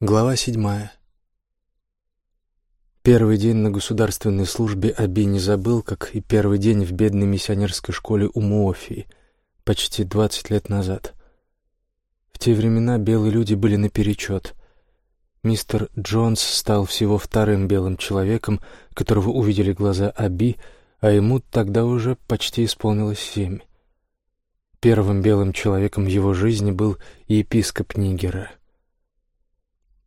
Глава седьмая. Первый день на государственной службе Аби не забыл, как и первый день в бедной миссионерской школе у Муофии, почти двадцать лет назад. В те времена белые люди были наперечет. Мистер Джонс стал всего вторым белым человеком, которого увидели глаза Аби, а ему тогда уже почти исполнилось семь. Первым белым человеком в его жизни был епископ Нигера —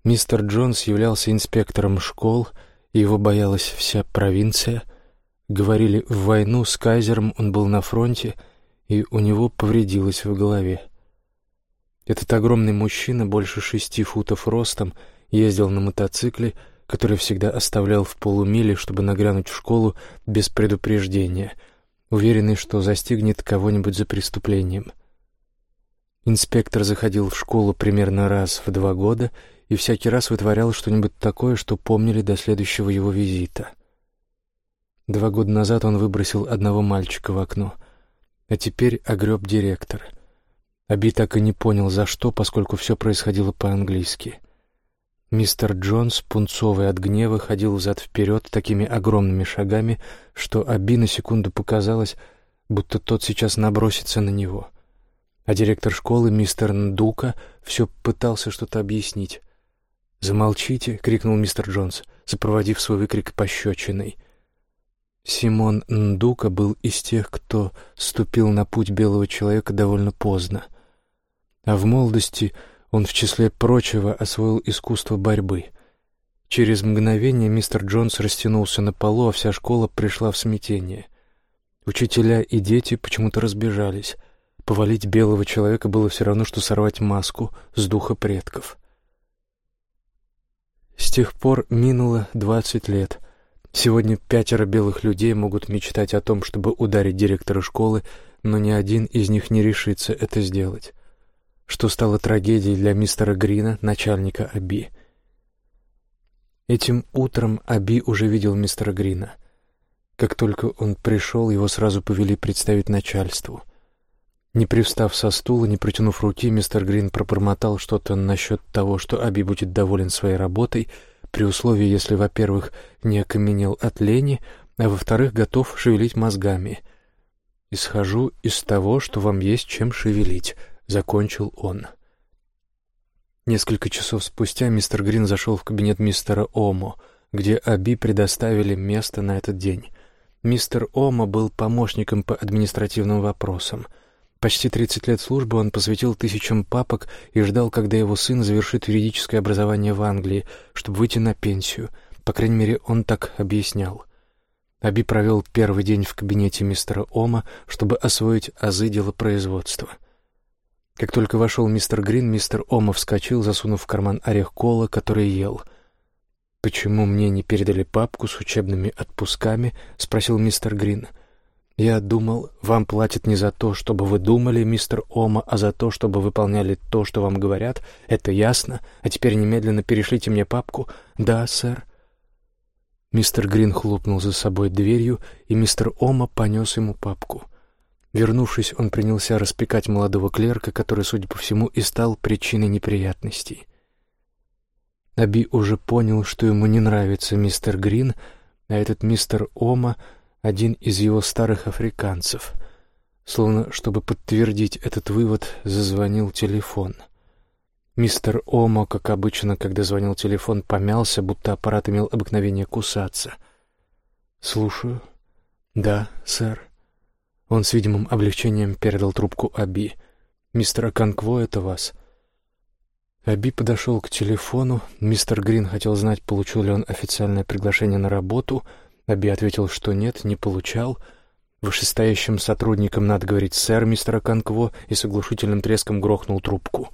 Мистер Джонс являлся инспектором школ, его боялась вся провинция. Говорили, в войну с кайзером он был на фронте, и у него повредилось в голове. Этот огромный мужчина, больше шести футов ростом, ездил на мотоцикле, который всегда оставлял в полумиле, чтобы нагрянуть в школу без предупреждения, уверенный, что застигнет кого-нибудь за преступлением. Инспектор заходил в школу примерно раз в два года и всякий раз вытворял что-нибудь такое, что помнили до следующего его визита. Два года назад он выбросил одного мальчика в окно, а теперь огреб директор. Аби так и не понял, за что, поскольку все происходило по-английски. Мистер Джонс, пунцовый от гнева, ходил взад-вперед такими огромными шагами, что Аби на секунду показалось, будто тот сейчас набросится на него. А директор школы, мистер Ндука, все пытался что-то объяснить. «Замолчите!» — крикнул мистер Джонс, сопроводив свой выкрик пощечиной. Симон Ндука был из тех, кто ступил на путь белого человека довольно поздно. А в молодости он в числе прочего освоил искусство борьбы. Через мгновение мистер Джонс растянулся на полу, а вся школа пришла в смятение. Учителя и дети почему-то разбежались. Повалить белого человека было все равно, что сорвать маску с духа предков. С тех пор минуло двадцать лет. Сегодня пятеро белых людей могут мечтать о том, чтобы ударить директора школы, но ни один из них не решится это сделать. Что стало трагедией для мистера Грина, начальника Аби. Этим утром Аби уже видел мистера Грина. Как только он пришел, его сразу повели представить начальству. Не привстав со стула, не протянув руки, мистер Грин пробормотал что-то насчет того, что Аби будет доволен своей работой, при условии, если, во-первых, не окаменел от лени, а во-вторых, готов шевелить мозгами. «Исхожу из того, что вам есть чем шевелить», — закончил он. Несколько часов спустя мистер Грин зашел в кабинет мистера Омо, где Аби предоставили место на этот день. Мистер Омо был помощником по административным вопросам — Почти 30 лет службы он посвятил тысячам папок и ждал, когда его сын завершит юридическое образование в Англии, чтобы выйти на пенсию. По крайней мере, он так объяснял. Аби провел первый день в кабинете мистера Ома, чтобы освоить азы делопроизводства. Как только вошел мистер Грин, мистер Ома вскочил, засунув в карман орех кола, который ел. «Почему мне не передали папку с учебными отпусками?» — спросил мистер Грин. — «Я думал, вам платят не за то, чтобы вы думали, мистер Ома, а за то, чтобы выполняли то, что вам говорят. Это ясно. А теперь немедленно перешлите мне папку». «Да, сэр». Мистер Грин хлопнул за собой дверью, и мистер Ома понес ему папку. Вернувшись, он принялся распекать молодого клерка, который, судя по всему, и стал причиной неприятностей. Аби уже понял, что ему не нравится мистер Грин, а этот мистер Ома — один из его старых африканцев. Словно чтобы подтвердить этот вывод, зазвонил телефон. Мистер Омо, как обычно, когда звонил телефон, помялся, будто аппарат имел обыкновение кусаться. «Слушаю». «Да, сэр». Он с видимым облегчением передал трубку Аби. «Мистер Аканкво, это вас?» Аби подошел к телефону. Мистер Грин хотел знать, получил ли он официальное приглашение на работу — Аби ответил, что нет, не получал. Вышестоящим сотрудникам надо говорить «сэр» мистера Конкво и с оглушительным треском грохнул трубку.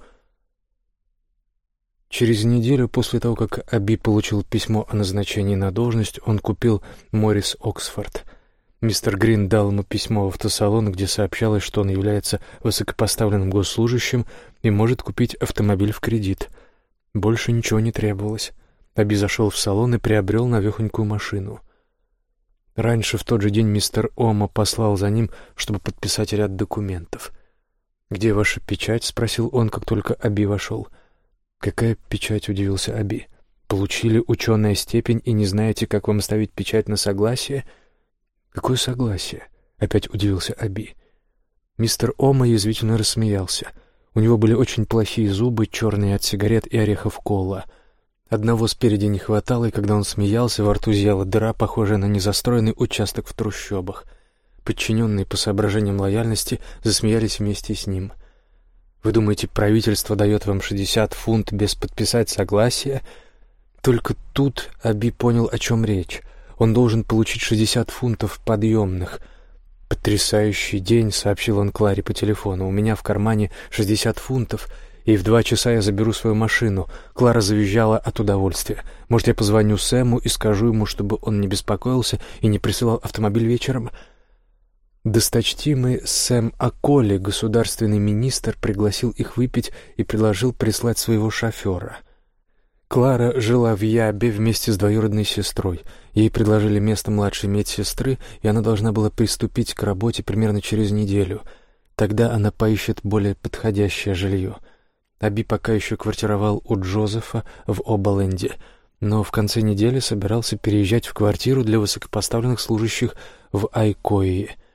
Через неделю после того, как Аби получил письмо о назначении на должность, он купил Моррис Оксфорд. Мистер Грин дал ему письмо в автосалон, где сообщалось, что он является высокопоставленным госслужащим и может купить автомобиль в кредит. Больше ничего не требовалось. Аби зашел в салон и приобрел навехонькую машину. Раньше в тот же день мистер Ома послал за ним, чтобы подписать ряд документов. «Где ваша печать?» — спросил он, как только Аби вошел. «Какая печать?» — удивился Аби. «Получили ученая степень и не знаете, как вам ставить печать на согласие?» «Какое согласие?» — опять удивился Аби. Мистер Ома язвительно рассмеялся. У него были очень плохие зубы, черные от сигарет и орехов кола. Одного спереди не хватало, и когда он смеялся, во рту зияла дыра, похожая на незастроенный участок в трущобах. Подчиненные по соображениям лояльности засмеялись вместе с ним — вы думаете, правительство дает вам 60 фунт без подписать согласия? Только тут Аби понял, о чем речь. Он должен получить 60 фунтов подъемных. «Потрясающий день», — сообщил он Кларе по телефону. «У меня в кармане 60 фунтов, и в два часа я заберу свою машину». Клара завизжала от удовольствия. «Может, я позвоню Сэму и скажу ему, чтобы он не беспокоился и не присылал автомобиль вечером?» Досточтимый Сэм Аколи, государственный министр, пригласил их выпить и предложил прислать своего шофера. Клара жила в Ябе вместе с двоюродной сестрой. Ей предложили место младшей медсестры, и она должна была приступить к работе примерно через неделю. Тогда она поищет более подходящее жилье. Аби пока еще квартировал у Джозефа в Обаленде, но в конце недели собирался переезжать в квартиру для высокопоставленных служащих в Айкои —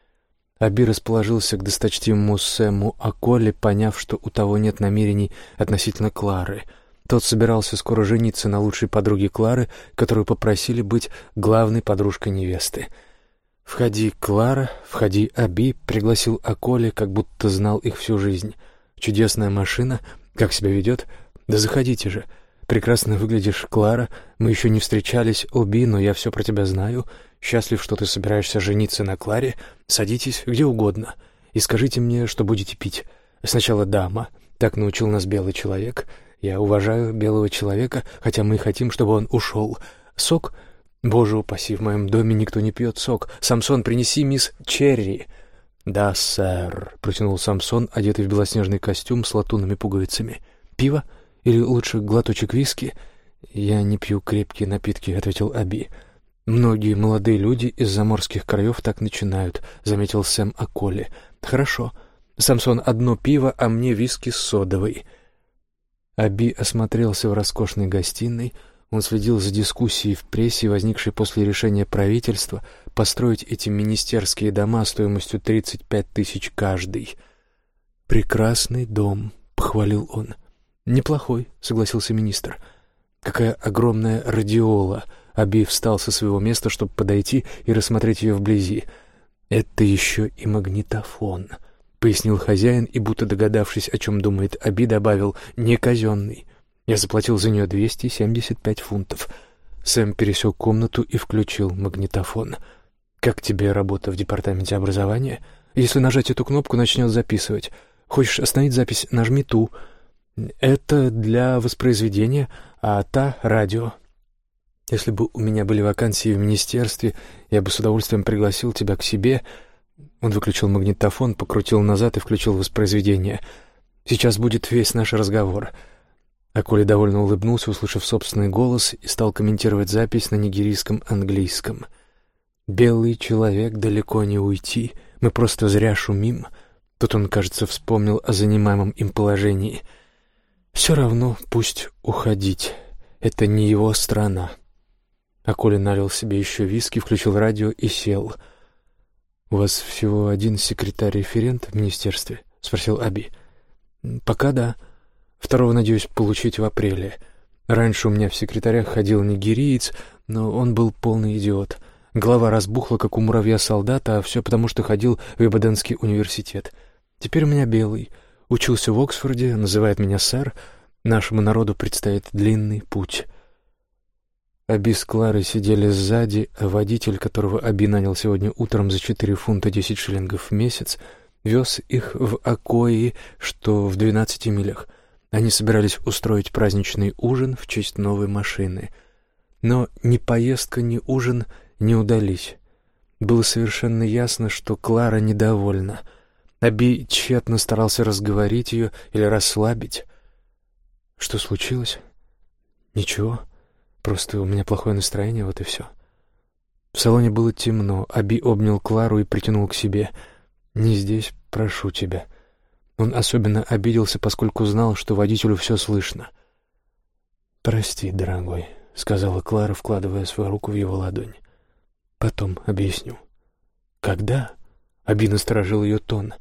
Аби расположился к досточтимому Сэму Аколе, поняв, что у того нет намерений относительно Клары. Тот собирался скоро жениться на лучшей подруге Клары, которую попросили быть главной подружкой невесты. «Входи, Клара, входи, Аби», — пригласил Аколе, как будто знал их всю жизнь. «Чудесная машина. Как себя ведет? Да заходите же. Прекрасно выглядишь, Клара. Мы еще не встречались, Оби, но я все про тебя знаю. Счастлив, что ты собираешься жениться на Кларе. Садитесь где угодно и скажите мне, что будете пить. Сначала дама. Так научил нас белый человек. Я уважаю белого человека, хотя мы хотим, чтобы он ушел. Сок? Боже упаси, в моем доме никто не пьет сок. Самсон, принеси мисс Черри. «Да, сэр», — протянул Самсон, одетый в белоснежный костюм с латунными пуговицами. «Пиво? Или лучше глоточек виски?» «Я не пью крепкие напитки», — ответил Аби. «Многие молодые люди из заморских краев так начинают», — заметил Сэм Аколи. «Хорошо. Самсон, одно пиво, а мне виски с содовой». Аби осмотрелся в роскошной гостиной. Он следил за дискуссией в прессе, возникшей после решения правительства построить эти министерские дома стоимостью 35 тысяч каждый. «Прекрасный дом», — похвалил он. «Неплохой», — согласился министр. «Какая огромная радиола!» Аби встал со своего места, чтобы подойти и рассмотреть ее вблизи. «Это еще и магнитофон», — пояснил хозяин, и, будто догадавшись, о чем думает Аби, добавил «не казенный». Я заплатил за нее 275 фунтов. Сэм пересек комнату и включил магнитофон. «Как тебе работа в департаменте образования? Если нажать эту кнопку, начнет записывать. Хочешь остановить запись, нажми ту. Это для воспроизведения, а та — радио. Если бы у меня были вакансии в министерстве, я бы с удовольствием пригласил тебя к себе. Он выключил магнитофон, покрутил назад и включил воспроизведение. Сейчас будет весь наш разговор. А Коля довольно улыбнулся, услышав собственный голос, и стал комментировать запись на нигерийском английском. «Белый человек, далеко не уйти. Мы просто зря шумим». Тут он, кажется, вспомнил о занимаемом им положении. «Все равно пусть уходить. Это не его страна». А Коля налил себе еще виски, включил радио и сел. «У вас всего один секретарь-референт в министерстве?» — спросил Аби. «Пока да. Второго надеюсь получить в апреле. Раньше у меня в секретарях ходил нигериец, но он был полный идиот. Голова разбухла, как у муравья-солдата, а все потому, что ходил в Ибаденский университет. Теперь у меня белый. Учился в Оксфорде, называет меня сэр. Нашему народу предстоит длинный путь». Аби с Кларой сидели сзади, а водитель, которого Аби нанял сегодня утром за четыре фунта десять шиллингов в месяц, вез их в Акои, что в двенадцати милях. Они собирались устроить праздничный ужин в честь новой машины. Но ни поездка, ни ужин не удались. Было совершенно ясно, что Клара недовольна. Аби тщетно старался разговорить ее или расслабить. Что случилось? Ничего. Просто у меня плохое настроение, вот и все. В салоне было темно. Аби обнял Клару и притянул к себе. «Не здесь, прошу тебя». Он особенно обиделся, поскольку знал, что водителю все слышно. «Прости, дорогой», — сказала Клара, вкладывая свою руку в его ладонь. «Потом объясню». «Когда?» — Аби насторожил ее тон.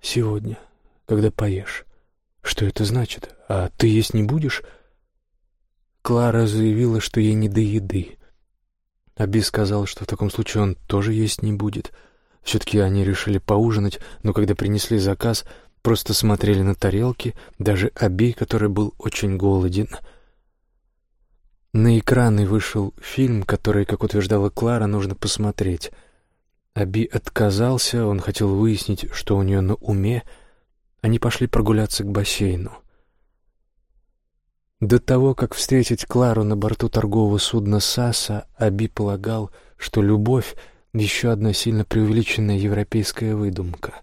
«Сегодня, когда поешь». «Что это значит? А ты есть не будешь?» Клара заявила, что ей не до еды. Аби сказал, что в таком случае он тоже есть не будет. Все-таки они решили поужинать, но когда принесли заказ, просто смотрели на тарелки, даже Аби, который был очень голоден. На экраны вышел фильм, который, как утверждала Клара, нужно посмотреть. Аби отказался, он хотел выяснить, что у нее на уме. Они пошли прогуляться к бассейну. До того, как встретить Клару на борту торгового судна «Саса», Аби полагал, что любовь — еще одна сильно преувеличенная европейская выдумка.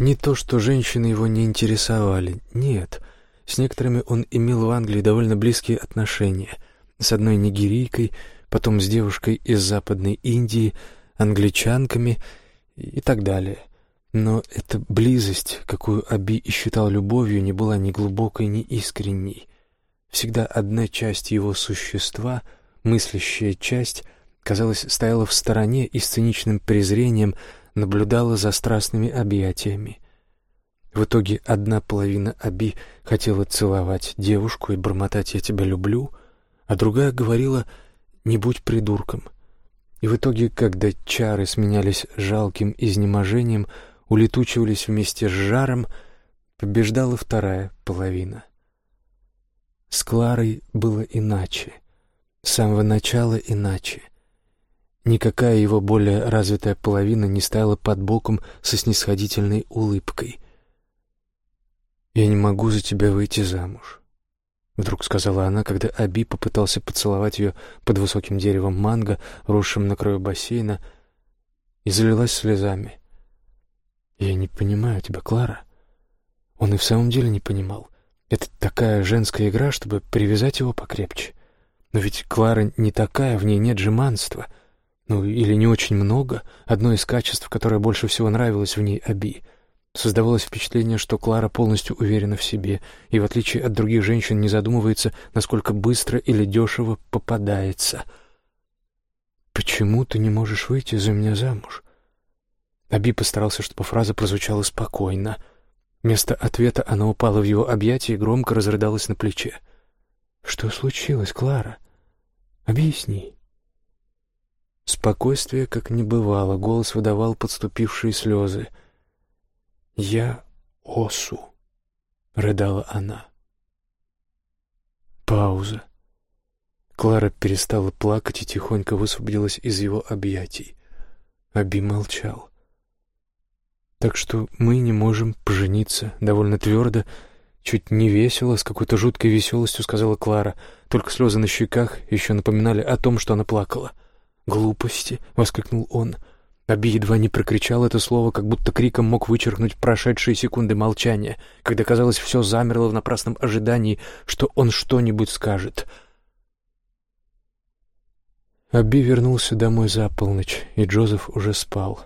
Не то, что женщины его не интересовали, нет. С некоторыми он имел в Англии довольно близкие отношения. С одной нигерийкой, потом с девушкой из Западной Индии, англичанками и так далее. Но эта близость, какую Аби и считал любовью, не была ни глубокой, ни искренней. Всегда одна часть его существа, мыслящая часть, казалось, стояла в стороне и с циничным презрением наблюдала за страстными объятиями. В итоге одна половина Аби хотела целовать девушку и бормотать «я тебя люблю», а другая говорила «не будь придурком». И в итоге, когда чары сменялись жалким изнеможением, улетучивались вместе с жаром, побеждала вторая половина. С Кларой было иначе. С самого начала иначе. Никакая его более развитая половина не стояла под боком со снисходительной улыбкой. «Я не могу за тебя выйти замуж», — вдруг сказала она, когда Аби попытался поцеловать ее под высоким деревом манго, росшим на краю бассейна, и залилась слезами. «Я не понимаю тебя, Клара». Он и в самом деле не понимал. Это такая женская игра, чтобы привязать его покрепче. Но ведь Клара не такая, в ней нет жеманства. Ну, или не очень много. Одно из качеств, которое больше всего нравилось в ней Аби. Создавалось впечатление, что Клара полностью уверена в себе и, в отличие от других женщин, не задумывается, насколько быстро или дешево попадается. «Почему ты не можешь выйти за меня замуж?» Аби постарался, чтобы фраза прозвучала спокойно — Вместо ответа она упала в его объятия и громко разрыдалась на плече. «Что случилось, Клара? Объясни». Спокойствие как не бывало, голос выдавал подступившие слезы. «Я Осу», — рыдала она. Пауза. Клара перестала плакать и тихонько высвободилась из его объятий. Аби молчал. Так что мы не можем пожениться, довольно твердо, чуть не весело, с какой-то жуткой веселостью сказала Клара. Только слезы на щеках еще напоминали о том, что она плакала. «Глупости!» — воскликнул он. Аби едва не прокричал это слово, как будто криком мог вычеркнуть прошедшие секунды молчания, когда, казалось, все замерло в напрасном ожидании, что он что-нибудь скажет. Аби вернулся домой за полночь, и Джозеф уже спал.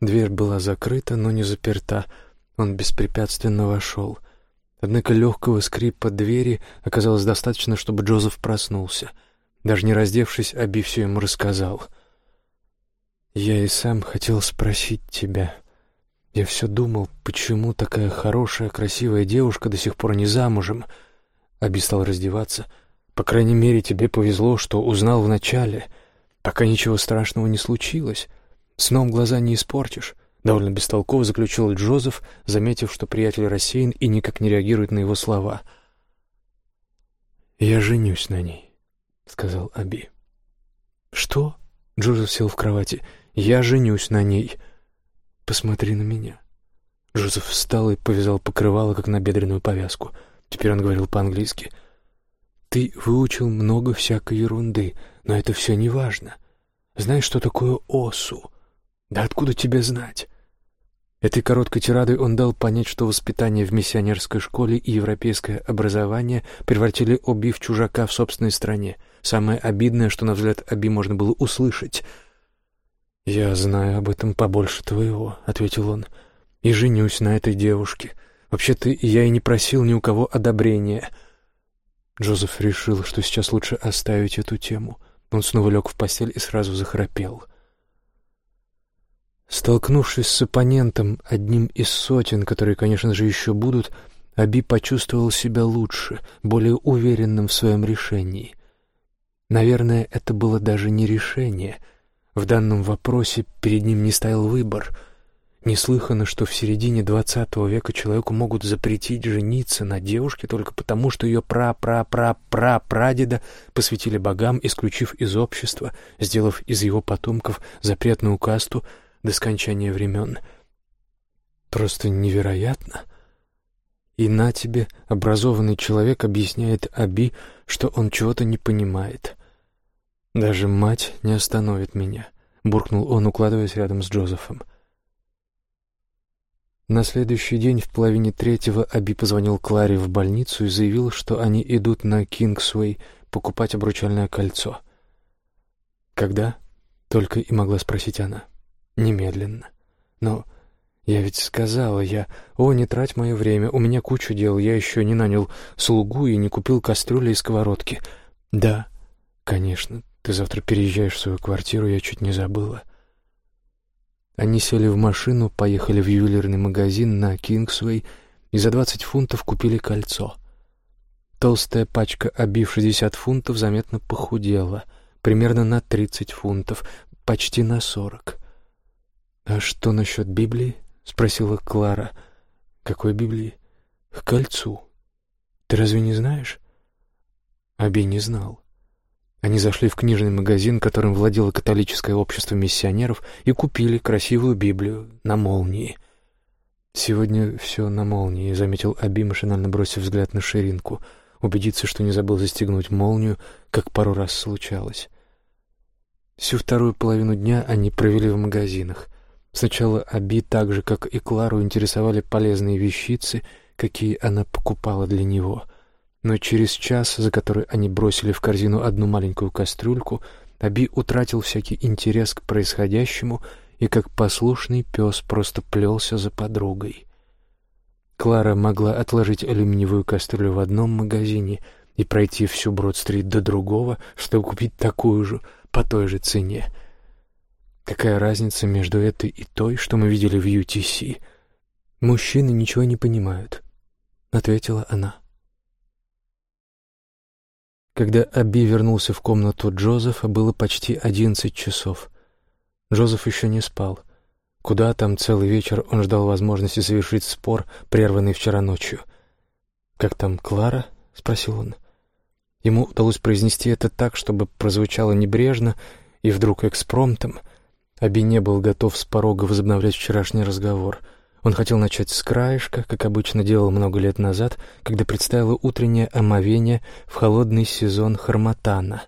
Дверь была закрыта, но не заперта. Он беспрепятственно вошел. Однако легкого скрипа двери оказалось достаточно, чтобы Джозеф проснулся. Даже не раздевшись, Аби все ему рассказал. «Я и сам хотел спросить тебя. Я все думал, почему такая хорошая, красивая девушка до сих пор не замужем?» Аби стал раздеваться. «По крайней мере, тебе повезло, что узнал вначале. Пока ничего страшного не случилось. «Сном глаза не испортишь», — довольно бестолково заключил Джозеф, заметив, что приятель рассеян и никак не реагирует на его слова. «Я женюсь на ней», — сказал Аби. «Что?» — Джозеф сел в кровати. «Я женюсь на ней. Посмотри на меня». Джозеф встал и повязал покрывало, как на бедренную повязку. Теперь он говорил по-английски. «Ты выучил много всякой ерунды, но это все не важно. Знаешь, что такое осу?» «Да откуда тебе знать?» Этой короткой тирадой он дал понять, что воспитание в миссионерской школе и европейское образование превратили Оби в чужака в собственной стране. Самое обидное, что, на взгляд Оби, можно было услышать. «Я знаю об этом побольше твоего», — ответил он, — «и женюсь на этой девушке. Вообще-то я и не просил ни у кого одобрения». Джозеф решил, что сейчас лучше оставить эту тему. Он снова лег в постель и сразу захрапел. Столкнувшись с оппонентом, одним из сотен, которые, конечно же, еще будут, Аби почувствовал себя лучше, более уверенным в своем решении. Наверное, это было даже не решение. В данном вопросе перед ним не стоял выбор. Неслыханно, что в середине двадцатого века человеку могут запретить жениться на девушке только потому, что ее пра-пра-пра-пра-прадеда посвятили богам, исключив из общества, сделав из его потомков запретную касту до скончания времен. Просто невероятно. И на тебе образованный человек объясняет Аби, что он чего-то не понимает. «Даже мать не остановит меня», — буркнул он, укладываясь рядом с Джозефом. На следующий день в половине третьего Аби позвонил Кларе в больницу и заявил, что они идут на Кингсуэй покупать обручальное кольцо. «Когда?» — только и могла спросить она. «Немедленно. Но я ведь сказала, я... О, не трать мое время, у меня куча дел, я еще не нанял слугу и не купил кастрюли и сковородки. Да, конечно, ты завтра переезжаешь в свою квартиру, я чуть не забыла. Они сели в машину, поехали в ювелирный магазин на Кингсвей и за двадцать фунтов купили кольцо. Толстая пачка, обив шестьдесят фунтов, заметно похудела, примерно на тридцать фунтов, почти на сорок. «А что насчет Библии?» — спросила Клара. «Какой Библии?» «К кольцу. Ты разве не знаешь?» Аби не знал. Они зашли в книжный магазин, которым владело католическое общество миссионеров, и купили красивую Библию на молнии. «Сегодня все на молнии», — заметил Аби, машинально бросив взгляд на ширинку, убедиться, что не забыл застегнуть молнию, как пару раз случалось. Всю вторую половину дня они провели в магазинах — Сначала Аби, так же, как и Клару, интересовали полезные вещицы, какие она покупала для него. Но через час, за который они бросили в корзину одну маленькую кастрюльку, Аби утратил всякий интерес к происходящему и, как послушный пес, просто плелся за подругой. Клара могла отложить алюминиевую кастрюлю в одном магазине и пройти всю Брод-стрит до другого, чтобы купить такую же по той же цене — Какая разница между этой и той, что мы видели в UTC? Мужчины ничего не понимают, ответила она. Когда Аби вернулся в комнату Джозефа, было почти одиннадцать часов. Джозеф еще не спал. Куда там целый вечер он ждал возможности завершить спор, прерванный вчера ночью. «Как там Клара?» — спросил он. Ему удалось произнести это так, чтобы прозвучало небрежно и вдруг экспромтом — Аби не был готов с порога возобновлять вчерашний разговор. Он хотел начать с краешка, как обычно делал много лет назад, когда предстояло утреннее омовение в холодный сезон Харматана.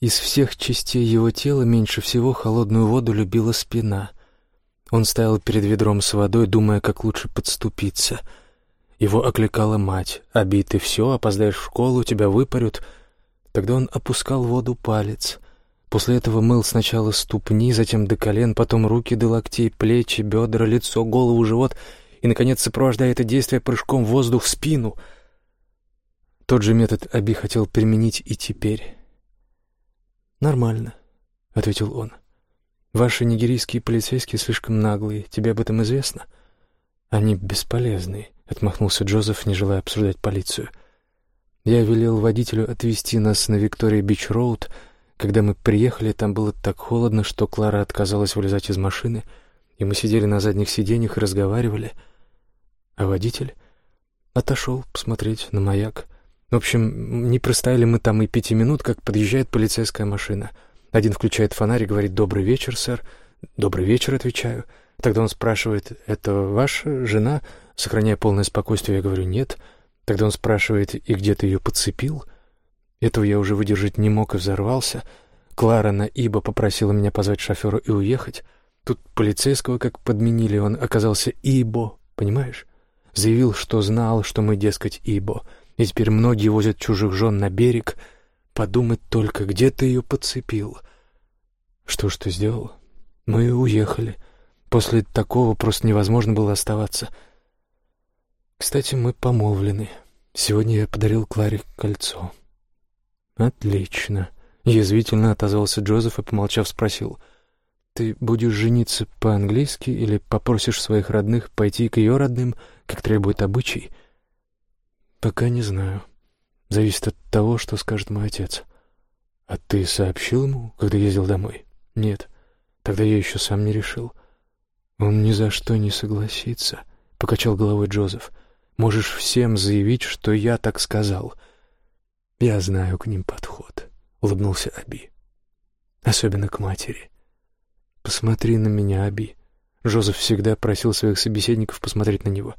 Из всех частей его тела меньше всего холодную воду любила спина. Он стоял перед ведром с водой, думая, как лучше подступиться. Его окликала мать. «Аби, ты все, опоздаешь в школу, тебя выпарют». Тогда он опускал воду палец — После этого мыл сначала ступни, затем до колен, потом руки до локтей, плечи, бедра, лицо, голову, живот и, наконец, сопровождая это действие прыжком в воздух в спину. Тот же метод Аби хотел применить и теперь. «Нормально», — ответил он. «Ваши нигерийские полицейские слишком наглые. Тебе об этом известно?» «Они бесполезны», — отмахнулся Джозеф, не желая обсуждать полицию. «Я велел водителю отвезти нас на Виктория-Бич-Роуд», когда мы приехали, там было так холодно, что Клара отказалась вылезать из машины, и мы сидели на задних сиденьях и разговаривали. А водитель отошел посмотреть на маяк. В общем, не простояли мы там и пяти минут, как подъезжает полицейская машина. Один включает фонарь и говорит «Добрый вечер, сэр». «Добрый вечер», — отвечаю. Тогда он спрашивает «Это ваша жена?» Сохраняя полное спокойствие, я говорю «Нет». Тогда он спрашивает «И где ты ее подцепил?» Этого я уже выдержать не мог и взорвался. Клара на Ибо попросила меня позвать шофера и уехать. Тут полицейского как подменили, он оказался Ибо, понимаешь? Заявил, что знал, что мы, дескать, Ибо. И теперь многие возят чужих жен на берег. Подумать только, где ты ее подцепил? Что ж ты сделал? Мы уехали. После такого просто невозможно было оставаться. Кстати, мы помолвлены. Сегодня я подарил Кларе кольцо. Отлично. Язвительно отозвался Джозеф и, помолчав, спросил. Ты будешь жениться по-английски или попросишь своих родных пойти к ее родным, как требует обычай? Пока не знаю. Зависит от того, что скажет мой отец. А ты сообщил ему, когда ездил домой? Нет. Тогда я еще сам не решил. Он ни за что не согласится, — покачал головой Джозеф. Можешь всем заявить, что я так сказал. Я знаю к ним подход, — улыбнулся Аби. Особенно к матери. Посмотри на меня, Аби. Джозеф всегда просил своих собеседников посмотреть на него.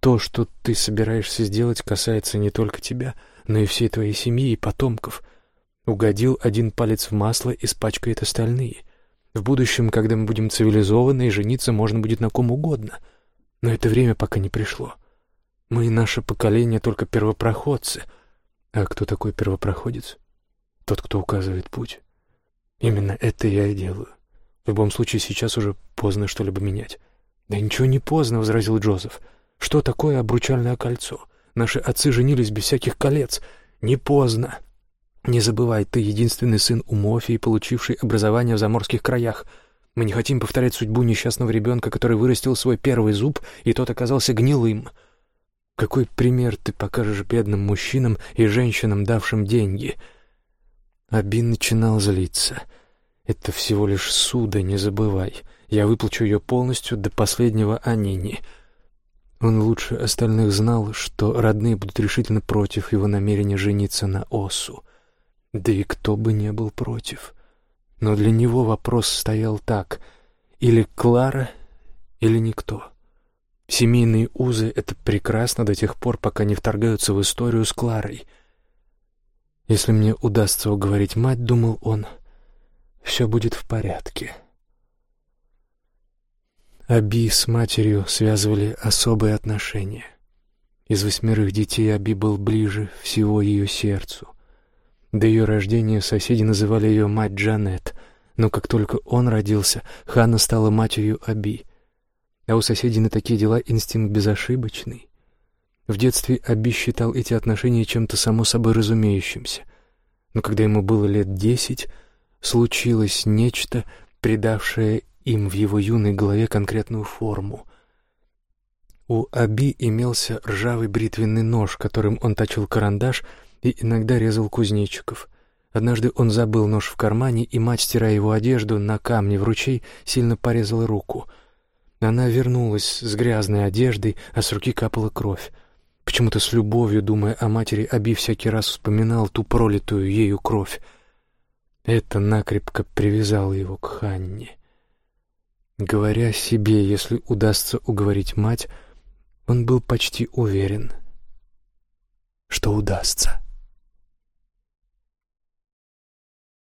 То, что ты собираешься сделать, касается не только тебя, но и всей твоей семьи и потомков. Угодил один палец в масло, испачкает остальные. В будущем, когда мы будем цивилизованы, и жениться можно будет на ком угодно. Но это время пока не пришло. Мы и наше поколение только первопроходцы. А кто такой первопроходец? Тот, кто указывает путь. Именно это я и делаю. В любом случае, сейчас уже поздно что-либо менять. «Да ничего не поздно», — возразил Джозеф. «Что такое обручальное кольцо? Наши отцы женились без всяких колец. Не поздно. Не забывай, ты единственный сын у Мофии, получивший образование в заморских краях. Мы не хотим повторять судьбу несчастного ребенка, который вырастил свой первый зуб, и тот оказался гнилым. Какой пример ты покажешь бедным мужчинам и женщинам, давшим деньги? Абин начинал злиться. Это всего лишь суда, не забывай. Я выплачу ее полностью до последнего анини. Он лучше остальных знал, что родные будут решительно против его намерения жениться на Осу. Да и кто бы не был против. Но для него вопрос стоял так: или Клара, или никто. Семейные узы — это прекрасно до тех пор, пока не вторгаются в историю с Кларой. Если мне удастся уговорить мать, думал он, все будет в порядке. Аби с матерью связывали особые отношения. Из восьмерых детей Аби был ближе всего ее сердцу. До ее рождения соседи называли ее мать Джанет, но как только он родился, Ханна стала матерью Аби — а у соседей на такие дела инстинкт безошибочный. В детстве Аби считал эти отношения чем-то само собой разумеющимся. Но когда ему было лет десять, случилось нечто, придавшее им в его юной голове конкретную форму. У Аби имелся ржавый бритвенный нож, которым он точил карандаш и иногда резал кузнечиков. Однажды он забыл нож в кармане, и мать, стирая его одежду на камне в ручей, сильно порезала руку — она вернулась с грязной одеждой, а с руки капала кровь. Почему-то с любовью, думая о матери, Аби всякий раз вспоминал ту пролитую ею кровь. Это накрепко привязало его к Ханне. Говоря себе, если удастся уговорить мать, он был почти уверен, что удастся.